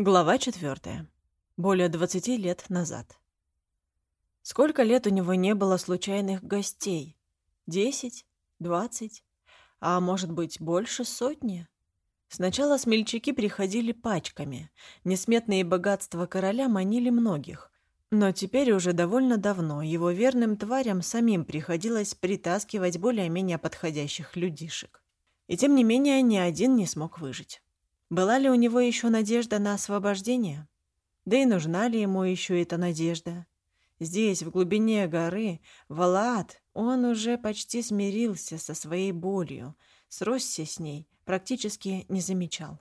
Глава четвертая. Более двадцати лет назад. Сколько лет у него не было случайных гостей? Десять? Двадцать? А может быть, больше сотни? Сначала смельчаки приходили пачками. Несметные богатства короля манили многих. Но теперь уже довольно давно его верным тварям самим приходилось притаскивать более-менее подходящих людишек. И тем не менее ни один не смог выжить. Была ли у него еще надежда на освобождение? Да и нужна ли ему еще эта надежда? Здесь, в глубине горы, Валаат, он уже почти смирился со своей болью, сросся с ней, практически не замечал.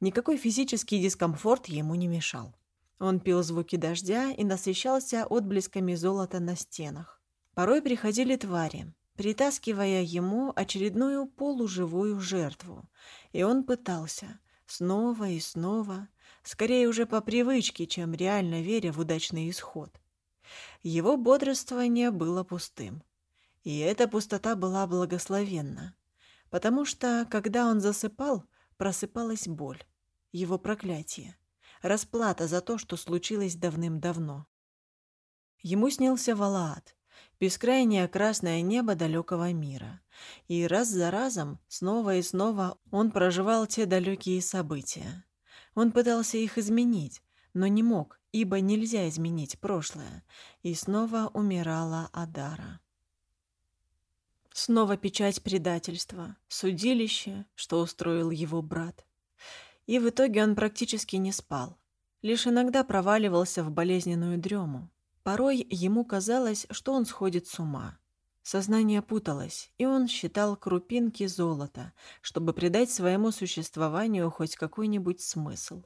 Никакой физический дискомфорт ему не мешал. Он пил звуки дождя и насыщался отблесками золота на стенах. Порой приходили твари, притаскивая ему очередную полуживую жертву, и он пытался, снова и снова, скорее уже по привычке, чем реально веря в удачный исход. Его бодрствование было пустым. И эта пустота была благословенна, потому что, когда он засыпал, просыпалась боль, его проклятие, расплата за то, что случилось давным-давно. Ему снился Валаат, бескрайнее красное небо далекого мира. И раз за разом, снова и снова, он проживал те далекие события. Он пытался их изменить, но не мог, ибо нельзя изменить прошлое. И снова умирала Адара. Снова печать предательства, судилище, что устроил его брат. И в итоге он практически не спал. Лишь иногда проваливался в болезненную дрему. Порой ему казалось, что он сходит с ума. Сознание путалось, и он считал крупинки золота, чтобы придать своему существованию хоть какой-нибудь смысл.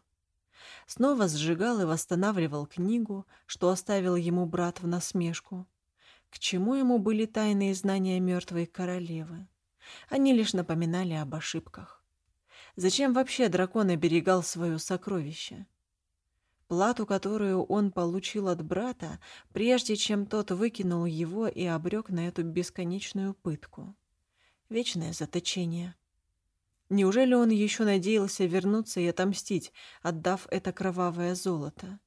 Снова сжигал и восстанавливал книгу, что оставил ему брат в насмешку. К чему ему были тайные знания мертвой королевы? Они лишь напоминали об ошибках. Зачем вообще дракон оберегал свое сокровище? Плату, которую он получил от брата, прежде чем тот выкинул его и обрек на эту бесконечную пытку. Вечное заточение. Неужели он еще надеялся вернуться и отомстить, отдав это кровавое золото?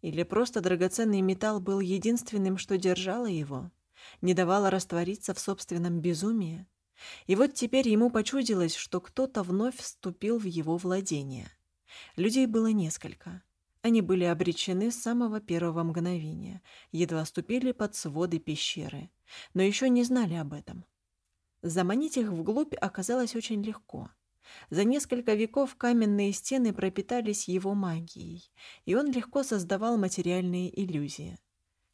Или просто драгоценный металл был единственным, что держало его, не давало раствориться в собственном безумии? И вот теперь ему почудилось, что кто-то вновь вступил в его владение. Людей было несколько. Они были обречены с самого первого мгновения, едва ступили под своды пещеры, но еще не знали об этом. Заманить их вглубь оказалось очень легко. За несколько веков каменные стены пропитались его магией, и он легко создавал материальные иллюзии.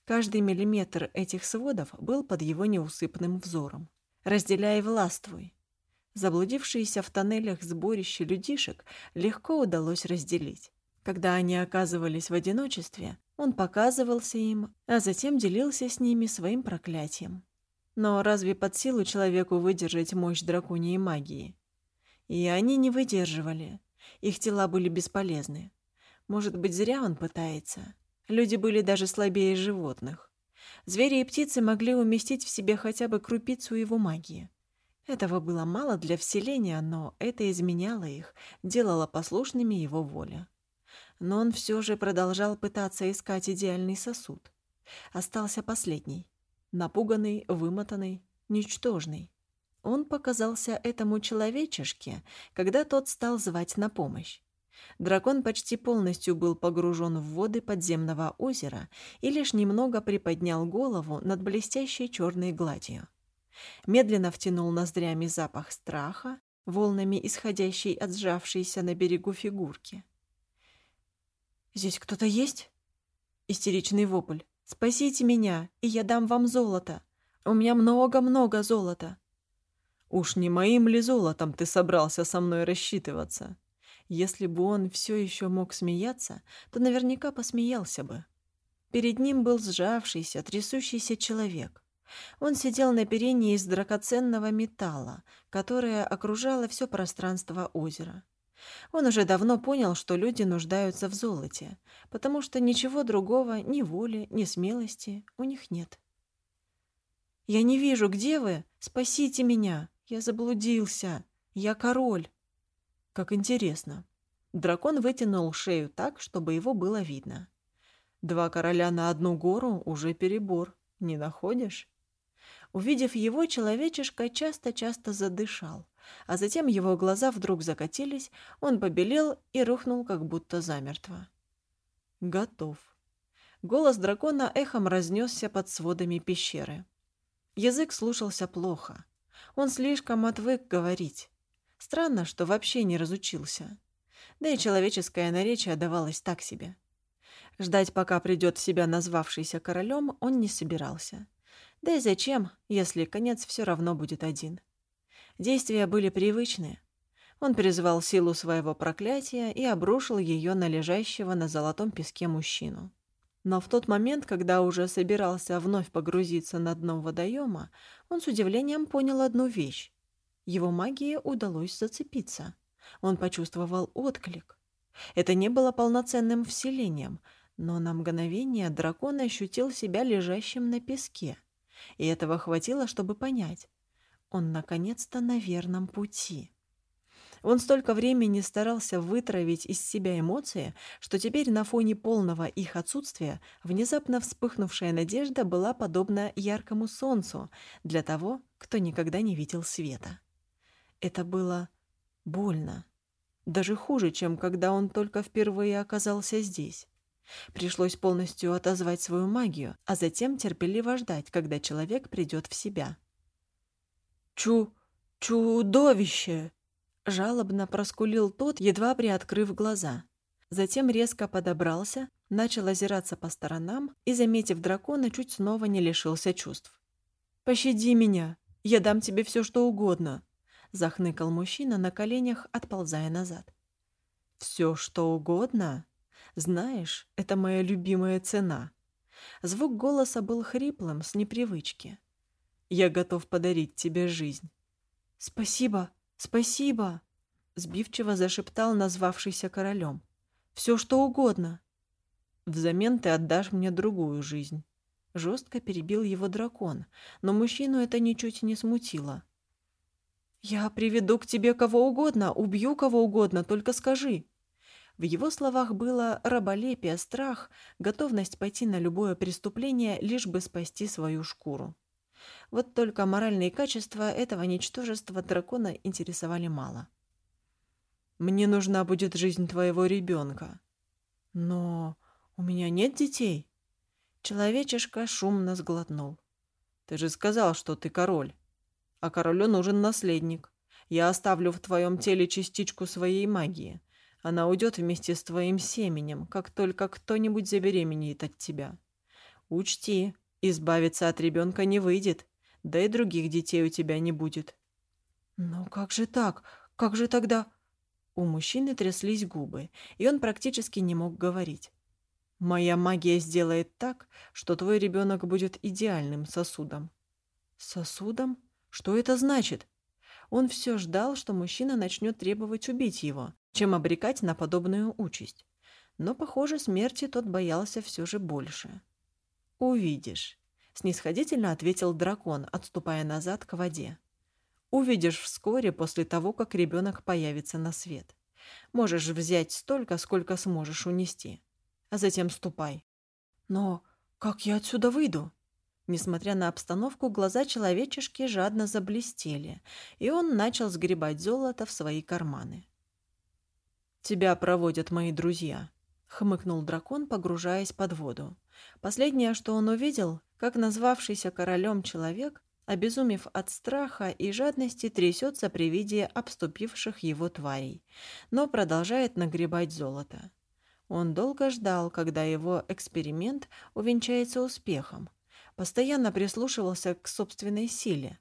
Каждый миллиметр этих сводов был под его неусыпным взором. «Разделяй властвуй». Заблудившиеся в тоннелях сборище людишек легко удалось разделить. Когда они оказывались в одиночестве, он показывался им, а затем делился с ними своим проклятием. Но разве под силу человеку выдержать мощь драконьей магии? И они не выдерживали. Их тела были бесполезны. Может быть, зря он пытается. Люди были даже слабее животных. Звери и птицы могли уместить в себе хотя бы крупицу его магии. Этого было мало для вселения, но это изменяло их, делало послушными его воля но он все же продолжал пытаться искать идеальный сосуд. Остался последний. Напуганный, вымотанный, ничтожный. Он показался этому человечешке, когда тот стал звать на помощь. Дракон почти полностью был погружен в воды подземного озера и лишь немного приподнял голову над блестящей черной гладью. Медленно втянул ноздрями запах страха, волнами исходящей от сжавшейся на берегу фигурки. «Здесь кто-то есть?» Истеричный вопль. «Спасите меня, и я дам вам золото. У меня много-много золота». «Уж не моим ли золотом ты собрался со мной рассчитываться?» Если бы он все еще мог смеяться, то наверняка посмеялся бы. Перед ним был сжавшийся, трясущийся человек. Он сидел на перине из драгоценного металла, которое окружало все пространство озера. Он уже давно понял, что люди нуждаются в золоте, потому что ничего другого, ни воли, ни смелости у них нет. «Я не вижу, где вы? Спасите меня! Я заблудился! Я король!» Как интересно. Дракон вытянул шею так, чтобы его было видно. Два короля на одну гору уже перебор, не находишь? Увидев его, человечишка часто-часто задышал, а затем его глаза вдруг закатились, он побелел и рухнул, как будто замертво. Готов. Голос дракона эхом разнесся под сводами пещеры. Язык слушался плохо. Он слишком отвык говорить. Странно, что вообще не разучился. Да и человеческое наречие давалось так себе. Ждать, пока придет в себя назвавшийся королем, он не собирался. Да и зачем, если конец все равно будет один? Действия были привычные. Он призвал силу своего проклятия и обрушил ее на лежащего на золотом песке мужчину. Но в тот момент, когда уже собирался вновь погрузиться на дно водоема, он с удивлением понял одну вещь. Его магии удалось зацепиться. Он почувствовал отклик. Это не было полноценным вселением, но на мгновение дракон ощутил себя лежащим на песке. И этого хватило, чтобы понять. Он наконец-то на верном пути. Он столько времени старался вытравить из себя эмоции, что теперь на фоне полного их отсутствия внезапно вспыхнувшая надежда была подобна яркому солнцу для того, кто никогда не видел света. Это было больно. Даже хуже, чем когда он только впервые оказался здесь. Пришлось полностью отозвать свою магию, а затем терпеливо ждать, когда человек придет в себя. «Чу... чудовище!» Жалобно проскулил тот, едва приоткрыв глаза. Затем резко подобрался, начал озираться по сторонам и, заметив дракона, чуть снова не лишился чувств. «Пощади меня! Я дам тебе все, что угодно!» Захныкал мужчина на коленях, отползая назад. «Все, что угодно? Знаешь, это моя любимая цена». Звук голоса был хриплым, с непривычки. «Я готов подарить тебе жизнь». «Спасибо!» «Спасибо!» — сбивчиво зашептал назвавшийся королем. «Все, что угодно!» «Взамен ты отдашь мне другую жизнь». Жестко перебил его дракон, но мужчину это ничуть не смутило. «Я приведу к тебе кого угодно, убью кого угодно, только скажи». В его словах было раболепие, страх, готовность пойти на любое преступление, лишь бы спасти свою шкуру. Вот только моральные качества этого ничтожества дракона интересовали мало. «Мне нужна будет жизнь твоего ребенка». «Но у меня нет детей». Человечишка шумно сглотнул. «Ты же сказал, что ты король. А королю нужен наследник. Я оставлю в твоем теле частичку своей магии. Она уйдет вместе с твоим семенем, как только кто-нибудь забеременеет от тебя. Учти, Избавиться от ребенка не выйдет, да и других детей у тебя не будет. «Ну как же так? Как же тогда?» У мужчины тряслись губы, и он практически не мог говорить. «Моя магия сделает так, что твой ребенок будет идеальным сосудом». «Сосудом? Что это значит?» Он все ждал, что мужчина начнет требовать убить его, чем обрекать на подобную участь. Но, похоже, смерти тот боялся все же больше. «Увидишь», — снисходительно ответил дракон, отступая назад к воде. «Увидишь вскоре после того, как ребенок появится на свет. Можешь взять столько, сколько сможешь унести. А затем ступай». «Но как я отсюда выйду?» Несмотря на обстановку, глаза человечешки жадно заблестели, и он начал сгребать золото в свои карманы. «Тебя проводят мои друзья», — хмыкнул дракон, погружаясь под воду. Последнее, что он увидел, как назвавшийся королем человек, обезумев от страха и жадности, трясется при виде обступивших его тварей, но продолжает нагребать золото. Он долго ждал, когда его эксперимент увенчается успехом, постоянно прислушивался к собственной силе.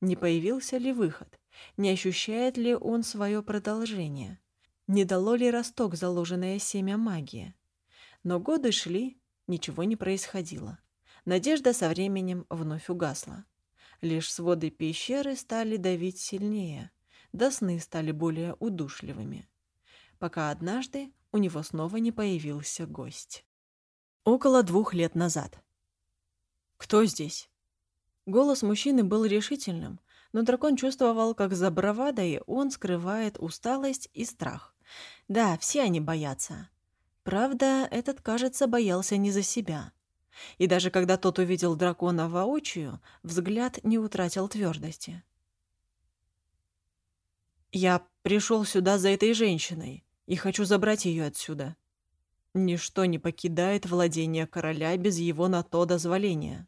Не появился ли выход? Не ощущает ли он свое продолжение? Не дало ли росток заложенное семя магии? Но годы шли, ничего не происходило. Надежда со временем вновь угасла. Лишь своды пещеры стали давить сильнее, да сны стали более удушливыми. Пока однажды у него снова не появился гость. Около двух лет назад. «Кто здесь?» Голос мужчины был решительным, но дракон чувствовал, как за бравадой он скрывает усталость и страх, Да, все они боятся. Правда, этот, кажется, боялся не за себя. И даже когда тот увидел дракона воочию, взгляд не утратил твердости. «Я пришел сюда за этой женщиной и хочу забрать ее отсюда. Ничто не покидает владение короля без его на то дозволения».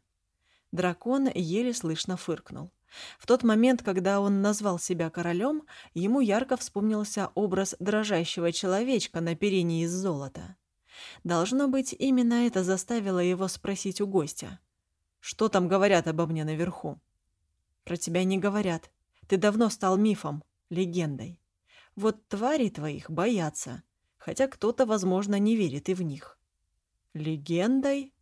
Дракон еле слышно фыркнул. В тот момент, когда он назвал себя королем, ему ярко вспомнился образ дрожащего человечка на перине из золота. Должно быть, именно это заставило его спросить у гостя. «Что там говорят обо мне наверху?» «Про тебя не говорят. Ты давно стал мифом, легендой. Вот твари твоих боятся, хотя кто-то, возможно, не верит и в них». «Легендой?»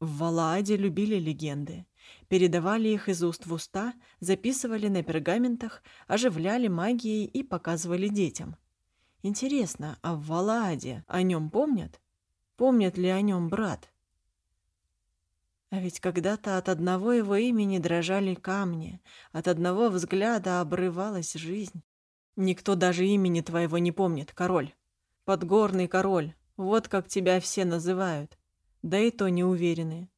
В Валааде любили легенды. Передавали их из уст в уста, записывали на пергаментах, оживляли магией и показывали детям. Интересно, а в Валааде о нем помнят? Помнит ли о нем брат? А ведь когда-то от одного его имени дрожали камни, от одного взгляда обрывалась жизнь. Никто даже имени твоего не помнит, король. Подгорный король, вот как тебя все называют. Да и то не уверены.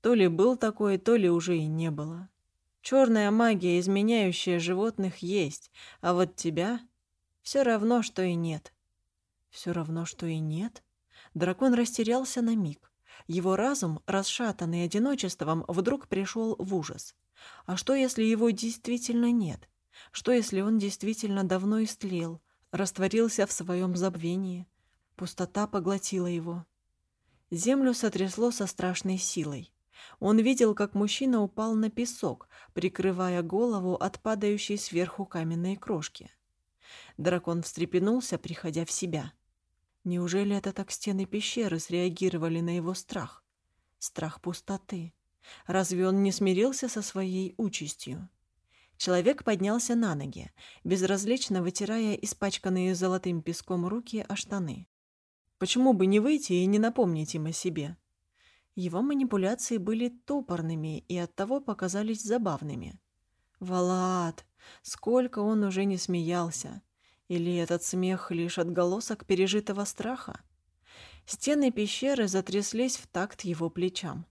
То ли был такой, то ли уже и не было. Черная магия, изменяющая животных, есть, а вот тебя все равно, что и нет. Все равно, что и нет? Дракон растерялся на миг. Его разум, расшатанный одиночеством, вдруг пришел в ужас. А что, если его действительно нет? Что, если он действительно давно истлел, растворился в своем забвении? Пустота поглотила его. Землю сотрясло со страшной силой. Он видел, как мужчина упал на песок, прикрывая голову от падающей сверху каменной крошки. Дракон встрепенулся, приходя в себя. Неужели это так стены пещеры среагировали на его страх? Страх пустоты. Разве он не смирился со своей участью? Человек поднялся на ноги, безразлично вытирая испачканные золотым песком руки о штаны. Почему бы не выйти и не напомнить им о себе? Его манипуляции были топорными и оттого показались забавными. Валаат! Сколько он уже не смеялся! Или этот смех лишь отголосок пережитого страха? Стены пещеры затряслись в такт его плечам.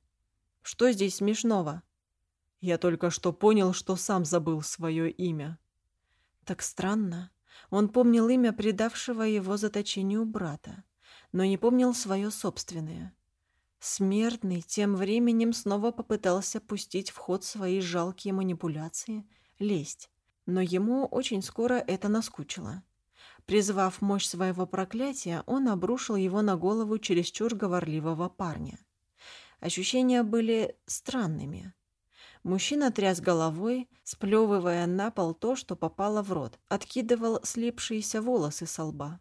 «Что здесь смешного?» «Я только что понял, что сам забыл свое имя». Так странно. Он помнил имя предавшего его заточению брата, но не помнил свое собственное. Смертный тем временем снова попытался пустить в ход свои жалкие манипуляции, лесть, но ему очень скоро это наскучило. Призвав мощь своего проклятия, он обрушил его на голову чересчур говорливого парня. Ощущения были странными. Мужчина тряс головой, сплевывая на пол то, что попало в рот, откидывал слипшиеся волосы со лба.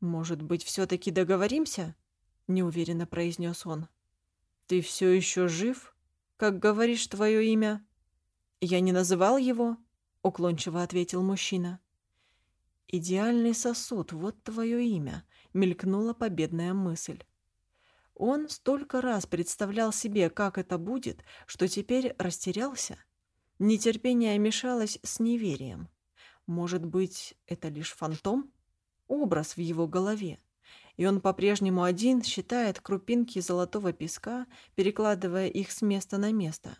«Может быть, все-таки договоримся?» — неуверенно произнес он. «Ты все еще жив? Как говоришь твое имя?» «Я не называл его?» — уклончиво ответил мужчина. «Идеальный сосуд, вот твое имя», — мелькнула победная мысль. Он столько раз представлял себе, как это будет, что теперь растерялся. Нетерпение мешалось с неверием. Может быть, это лишь фантом? Образ в его голове и он по-прежнему один считает крупинки золотого песка, перекладывая их с места на место.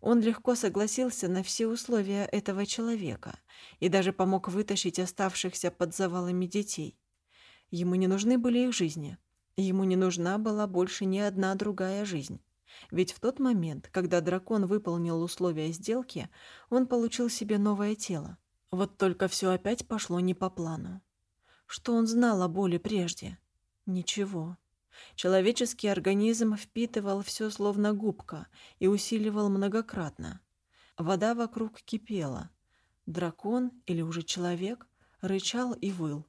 Он легко согласился на все условия этого человека и даже помог вытащить оставшихся под завалами детей. Ему не нужны были их жизни. Ему не нужна была больше ни одна другая жизнь. Ведь в тот момент, когда дракон выполнил условия сделки, он получил себе новое тело. Вот только все опять пошло не по плану. Что он знал о боли прежде? Ничего. Человеческий организм впитывал все словно губка и усиливал многократно. Вода вокруг кипела. Дракон или уже человек рычал и выл.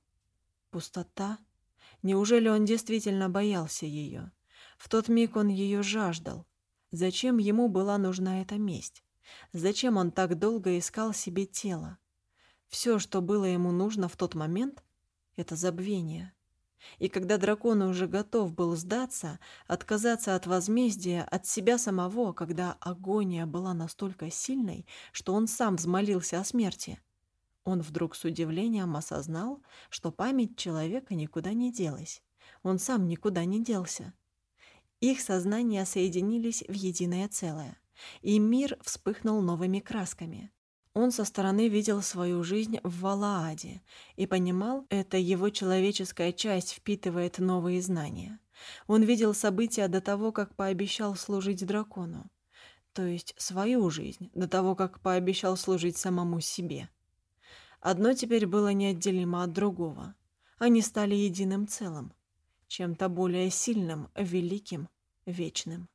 Пустота. Неужели он действительно боялся ее? В тот миг он ее жаждал. Зачем ему была нужна эта месть? Зачем он так долго искал себе тело? Все, что было ему нужно в тот момент, это забвение. И когда дракон уже готов был сдаться, отказаться от возмездия, от себя самого, когда агония была настолько сильной, что он сам взмолился о смерти, Он вдруг с удивлением осознал, что память человека никуда не делась. Он сам никуда не делся. Их сознания соединились в единое целое, и мир вспыхнул новыми красками. Он со стороны видел свою жизнь в Валааде и понимал, это его человеческая часть впитывает новые знания. Он видел события до того, как пообещал служить дракону. То есть свою жизнь, до того, как пообещал служить самому себе. Одно теперь было неотделимо от другого. Они стали единым целым, чем-то более сильным, великим, вечным.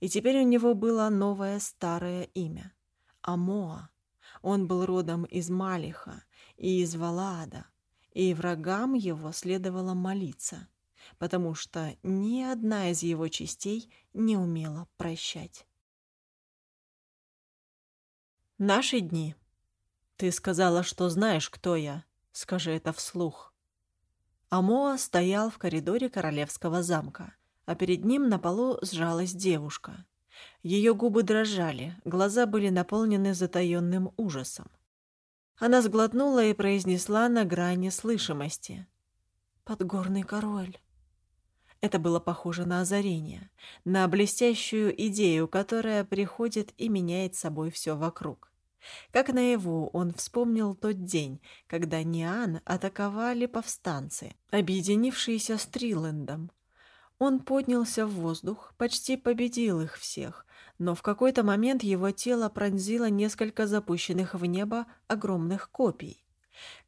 И теперь у него было новое старое имя — Амоа. Он был родом из Малиха и из Валаада, и врагам его следовало молиться, потому что ни одна из его частей не умела прощать. Наши дни. Ты сказала, что знаешь, кто я. Скажи это вслух. Амоа стоял в коридоре королевского замка, а перед ним на полу сжалась девушка. Ее губы дрожали, глаза были наполнены затаенным ужасом. Она сглотнула и произнесла на грани слышимости. «Подгорный король». Это было похоже на озарение, на блестящую идею, которая приходит и меняет собой все вокруг. Как наяву он вспомнил тот день, когда Ниан атаковали повстанцы, объединившиеся с Трилендом, он поднялся в воздух, почти победил их всех, но в какой-то момент его тело пронзило несколько запущенных в небо огромных копий.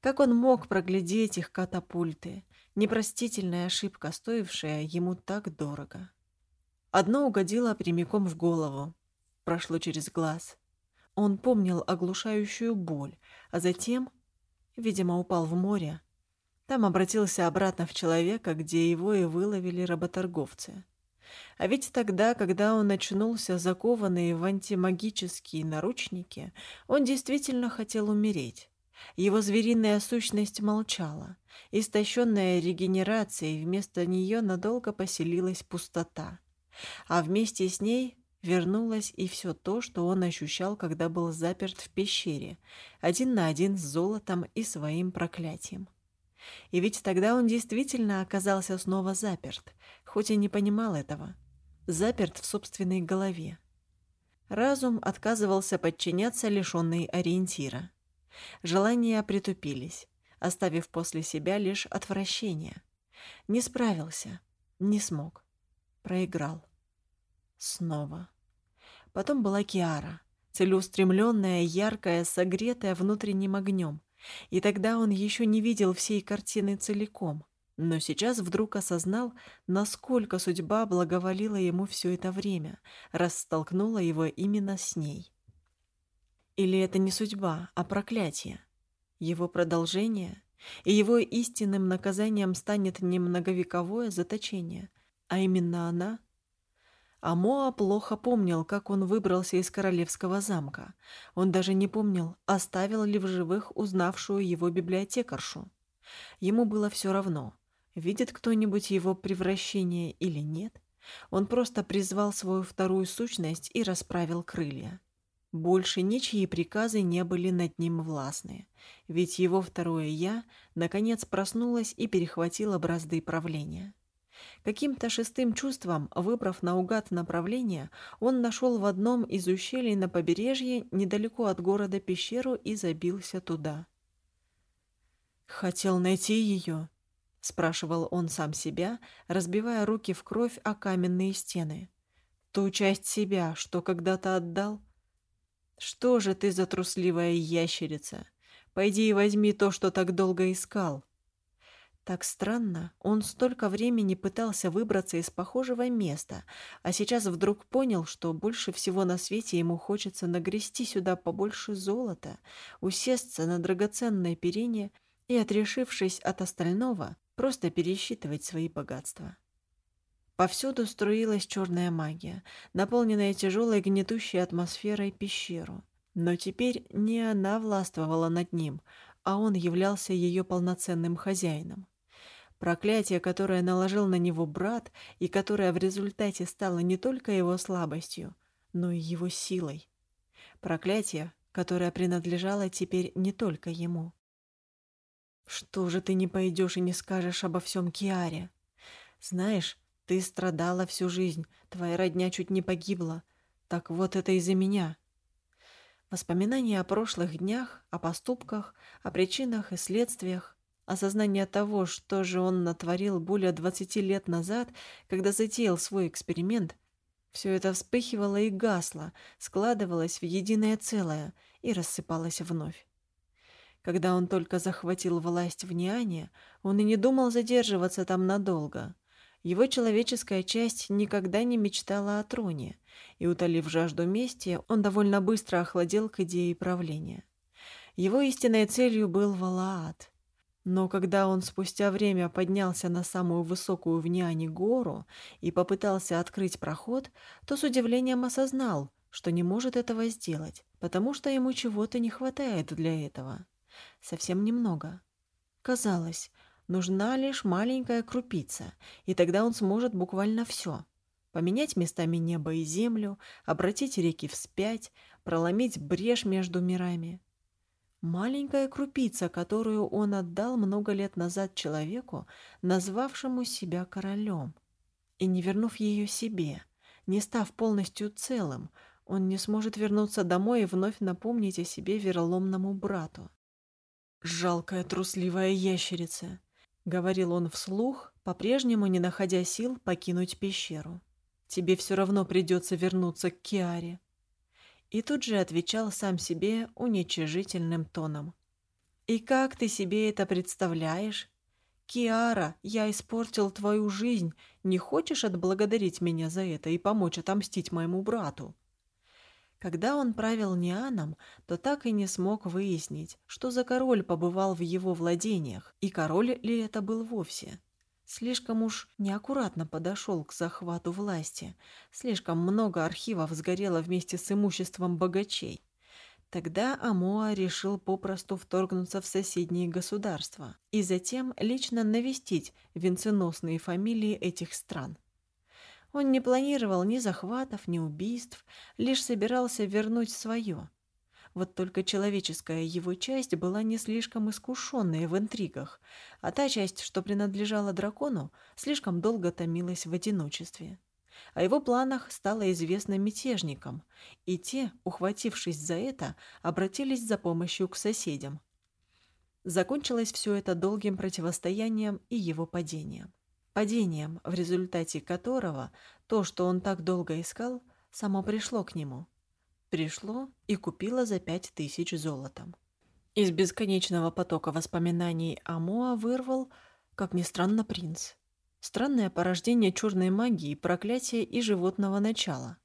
Как он мог проглядеть их катапульты? Непростительная ошибка, стоившая ему так дорого. Одно угодило прямиком в голову, прошло через глаз. Он помнил оглушающую боль, а затем, видимо, упал в море, там обратился обратно в человека, где его и выловили работорговцы. А ведь тогда, когда он очнулся, закованный в антимагические наручники, он действительно хотел умереть. Его звериная сущность молчала. Истощенная регенерацией, вместо нее надолго поселилась пустота. А вместе с ней вернулось и все то, что он ощущал, когда был заперт в пещере, один на один с золотом и своим проклятием. И ведь тогда он действительно оказался снова заперт, хоть и не понимал этого. Заперт в собственной голове. Разум отказывался подчиняться лишенный ориентира. Желания притупились, оставив после себя лишь отвращение. Не справился, не смог, проиграл. Снова. Потом была Киара, целеустремленная, яркая, согретая внутренним огнем, и тогда он еще не видел всей картины целиком, но сейчас вдруг осознал, насколько судьба благоволила ему все это время, раз столкнула его именно с ней. Или это не судьба, а проклятие? Его продолжение? И его истинным наказанием станет не многовековое заточение, а именно она — а Моа плохо помнил, как он выбрался из королевского замка. Он даже не помнил, оставил ли в живых узнавшую его библиотекаршу. Ему было все равно, видит кто-нибудь его превращение или нет. Он просто призвал свою вторую сущность и расправил крылья. Больше ничьи приказы не были над ним властны, ведь его второе «я» наконец проснулось и перехватило бразды правления. Каким-то шестым чувством, выбрав наугад направление, он нашел в одном из ущелий на побережье недалеко от города пещеру и забился туда. «Хотел найти ее?» — спрашивал он сам себя, разбивая руки в кровь о каменные стены. «Ту часть себя, что когда-то отдал? Что же ты за трусливая ящерица? Пойди и возьми то, что так долго искал». Так странно, он столько времени пытался выбраться из похожего места, а сейчас вдруг понял, что больше всего на свете ему хочется нагрести сюда побольше золота, усесться на драгоценное перение и, отрешившись от остального, просто пересчитывать свои богатства. Повсюду струилась черная магия, наполненная тяжелой гнетущей атмосферой пещеру. Но теперь не она властвовала над ним, а он являлся ее полноценным хозяином. Проклятие, которое наложил на него брат и которое в результате стало не только его слабостью, но и его силой. Проклятие, которая принадлежала теперь не только ему. «Что же ты не пойдешь и не скажешь обо всем Киаре? Знаешь, ты страдала всю жизнь, твоя родня чуть не погибла. Так вот это из-за меня». Воспоминания о прошлых днях, о поступках, о причинах и следствиях, осознание того, что же он натворил более 20 лет назад, когда затеял свой эксперимент, все это вспыхивало и гасло, складывалось в единое целое и рассыпалось вновь. Когда он только захватил власть в Ниане, он и не думал задерживаться там надолго. Его человеческая часть никогда не мечтала о троне, и, утолив жажду мести, он довольно быстро охладел к идее правления. Его истинной целью был Валаат. Но когда он спустя время поднялся на самую высокую в Ниане гору и попытался открыть проход, то с удивлением осознал, что не может этого сделать, потому что ему чего-то не хватает для этого. Совсем немного. Казалось, нужна лишь маленькая крупица, и тогда он сможет буквально все. Поменять местами небо и землю, обратить реки вспять, проломить брешь между мирами. Маленькая крупица, которую он отдал много лет назад человеку, назвавшему себя королем. И не вернув ее себе, не став полностью целым, он не сможет вернуться домой и вновь напомнить о себе вероломному брату. «Жалкая трусливая ящерица», — говорил он вслух, по-прежнему не находя сил покинуть пещеру. «Тебе все равно придется вернуться к Киаре и тут же отвечал сам себе уничижительным тоном. «И как ты себе это представляешь? Киара, я испортил твою жизнь. Не хочешь отблагодарить меня за это и помочь отомстить моему брату?» Когда он правил Нианом, то так и не смог выяснить, что за король побывал в его владениях, и король ли это был вовсе. Слишком уж неаккуратно подошел к захвату власти. Слишком много архивов сгорело вместе с имуществом богачей. Тогда Амоа решил попросту вторгнуться в соседние государства и затем лично навестить венценосные фамилии этих стран. Он не планировал ни захватов, ни убийств, лишь собирался вернуть свое – вот только человеческая его часть была не слишком искушенная в интригах, а та часть, что принадлежала дракону, слишком долго томилась в одиночестве. О его планах стало известно мятежникам, и те, ухватившись за это, обратились за помощью к соседям. Закончилось все это долгим противостоянием и его падением. Падением, в результате которого то, что он так долго искал, само пришло к нему – Пришло и купила за пять тысяч золотом. Из бесконечного потока воспоминаний Амоа вырвал, как ни странно, принц. Странное порождение черной магии, проклятия и животного начала.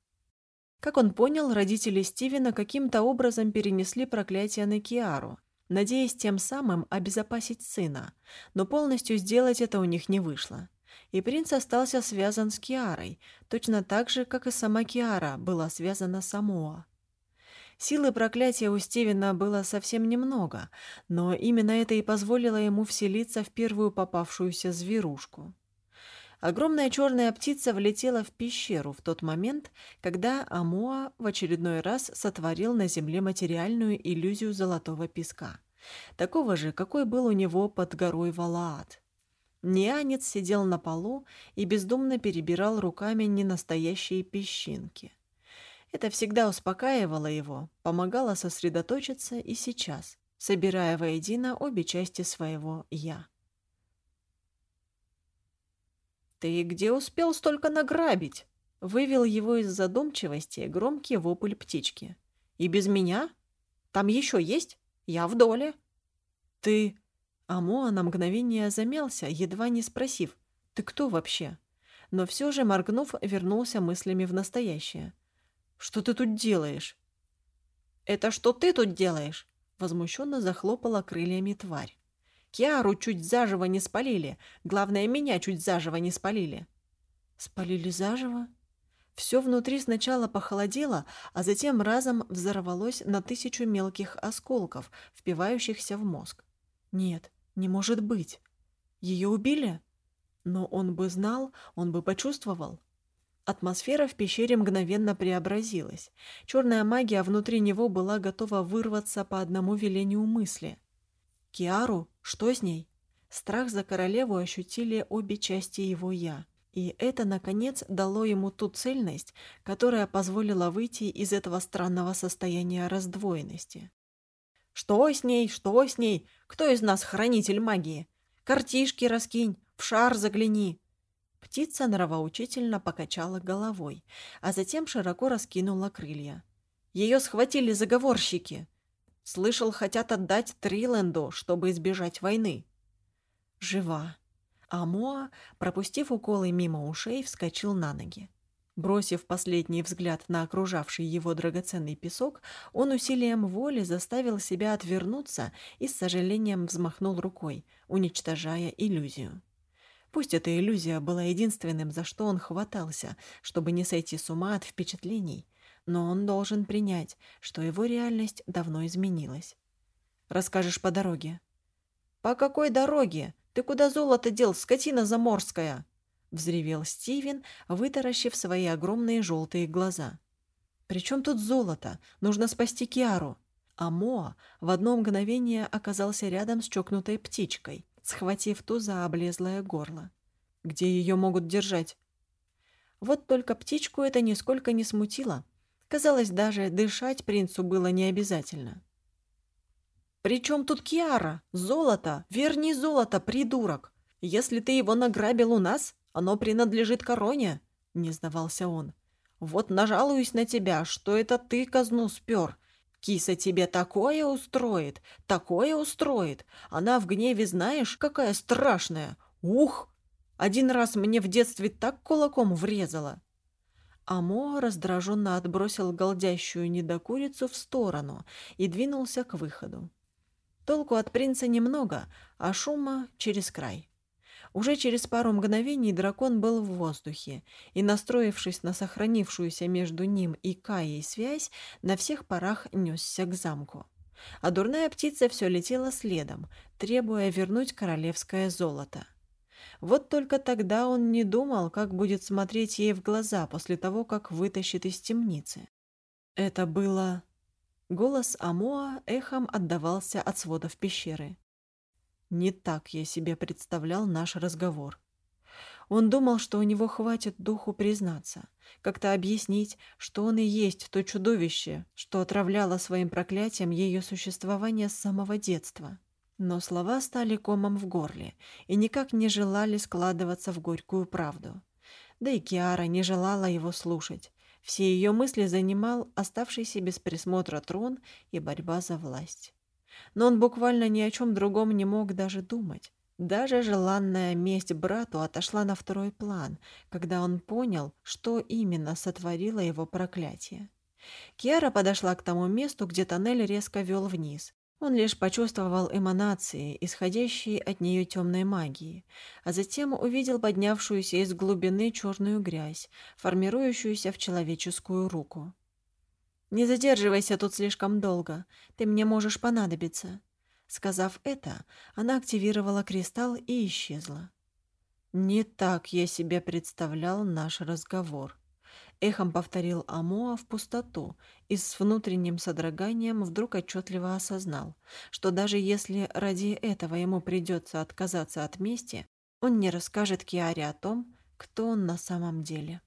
Как он понял, родители Стивена каким-то образом перенесли проклятие на Киару, надеясь тем самым обезопасить сына, но полностью сделать это у них не вышло. И принц остался связан с Киарой, точно так же, как и сама Киара была связана с Амоа. Силы проклятия у Стивена было совсем немного, но именно это и позволило ему вселиться в первую попавшуюся зверушку. Огромная черная птица влетела в пещеру в тот момент, когда Амоа в очередной раз сотворил на земле материальную иллюзию золотого песка. Такого же, какой был у него под горой Валаат. Неанец сидел на полу и бездумно перебирал руками ненастоящие песчинки. Это всегда успокаивало его, помогало сосредоточиться и сейчас, собирая воедино обе части своего «я». «Ты где успел столько награбить?» Вывел его из задумчивости громкий вопль птички. «И без меня? Там еще есть? Я в доле». «Ты...» Амоа на мгновение замялся, едва не спросив, «Ты кто вообще?» Но все же, моргнув, вернулся мыслями в настоящее. Что ты тут делаешь?» «Это что ты тут делаешь?» Возмущенно захлопала крыльями тварь. «Киару чуть заживо не спалили. Главное, меня чуть заживо не спалили». «Спалили заживо?» Все внутри сначала похолодело, а затем разом взорвалось на тысячу мелких осколков, впивающихся в мозг. «Нет, не может быть. Ее убили?» Но он бы знал, он бы почувствовал. Атмосфера в пещере мгновенно преобразилась. Черная магия внутри него была готова вырваться по одному велению мысли. «Киару? Что с ней?» Страх за королеву ощутили обе части его «я». И это, наконец, дало ему ту цельность, которая позволила выйти из этого странного состояния раздвоенности. «Что с ней? Что с ней? Кто из нас хранитель магии? Картишки раскинь, в шар загляни!» Птица нравоучительно покачала головой, а затем широко раскинула крылья. Ее схватили заговорщики. Слышал, хотят отдать Триленду, чтобы избежать войны. Жива. А Моа, пропустив уколы мимо ушей, вскочил на ноги. Бросив последний взгляд на окружавший его драгоценный песок, он усилием воли заставил себя отвернуться и с сожалением взмахнул рукой, уничтожая иллюзию. Пусть эта иллюзия была единственным, за что он хватался, чтобы не сойти с ума от впечатлений, но он должен принять, что его реальность давно изменилась. «Расскажешь по дороге». «По какой дороге? Ты куда золото дел, скотина заморская?» — взревел Стивен, вытаращив свои огромные желтые глаза. «При чем тут золото? Нужно спасти Киару». А Моа в одно мгновение оказался рядом с чокнутой птичкой, схватив ту за облезлое горло. «Где ее могут держать?» Вот только птичку это нисколько не смутило. Казалось, даже дышать принцу было не обязательно. «При чем тут Киара? Золото! Верни золото, придурок! Если ты его награбил у нас, оно принадлежит короне!» — не сдавался он. «Вот нажалуюсь на тебя, что это ты казну спер, Киса тебе такое устроит, такое устроит. Она в гневе знаешь, какая страшная. Ух! Один раз мне в детстве так кулаком врезала. Амо раздраженно отбросил голдящую недокурицу в сторону и двинулся к выходу. Толку от принца немного, а шума через край. Уже через пару мгновений дракон был в воздухе, и, настроившись на сохранившуюся между ним и Каей связь, на всех парах несся к замку. А дурная птица все летела следом, требуя вернуть королевское золото. Вот только тогда он не думал, как будет смотреть ей в глаза после того, как вытащит из темницы. Это было... Голос Амоа эхом отдавался от сводов пещеры. Не так я себе представлял наш разговор. Он думал, что у него хватит духу признаться, как-то объяснить, что он и есть то чудовище, что отравляло своим проклятием ее существование с самого детства. Но слова стали комом в горле и никак не желали складываться в горькую правду. Да и Киара не желала его слушать. Все ее мысли занимал оставшийся без присмотра трон и борьба за власть но он буквально ни о чем другом не мог даже думать. Даже желанная месть брату отошла на второй план, когда он понял, что именно сотворило его проклятие. Киара подошла к тому месту, где тоннель резко вел вниз. Он лишь почувствовал эманации, исходящие от нее темной магии, а затем увидел поднявшуюся из глубины черную грязь, формирующуюся в человеческую руку. «Не задерживайся тут слишком долго, ты мне можешь понадобиться». Сказав это, она активировала кристалл и исчезла. «Не так я себе представлял наш разговор», — эхом повторил Амоа в пустоту и с внутренним содроганием вдруг отчетливо осознал, что даже если ради этого ему придется отказаться от мести, он не расскажет Киаре о том, кто он на самом деле.